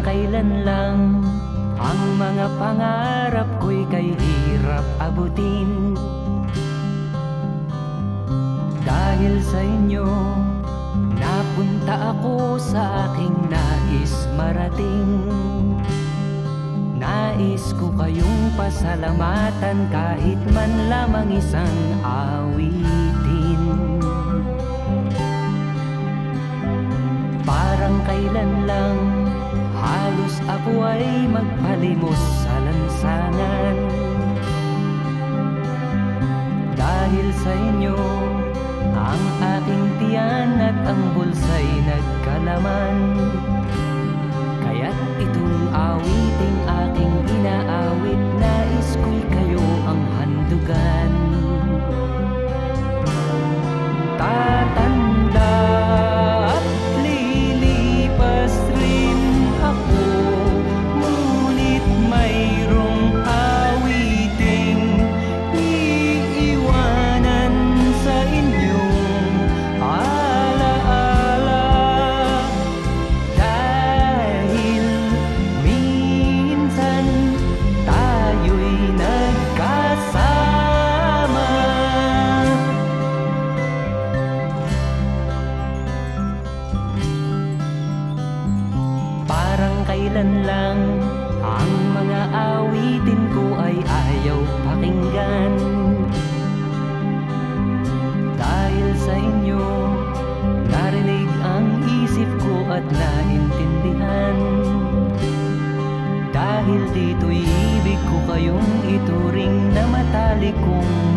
kailan lang. Ang mga pangarap ko'y kay hirap abutin. Dahil sa inyo Napunta ako sa aking nais marating. Nais ko kayong pasalamatan kahit man lamang isang awitin. Parang kailan lang halos ako ay magpalimos sa lansangan Dahil sa inyo ang aking tiyan at ang bulsa'y Kailan lang. Ang mga awitin ko ay ayaw pakinggan. Dahil sa inyo, narinig ang isip ko at naintindihan. Dahil dito'y ibig ko kayong ituring na matalik kong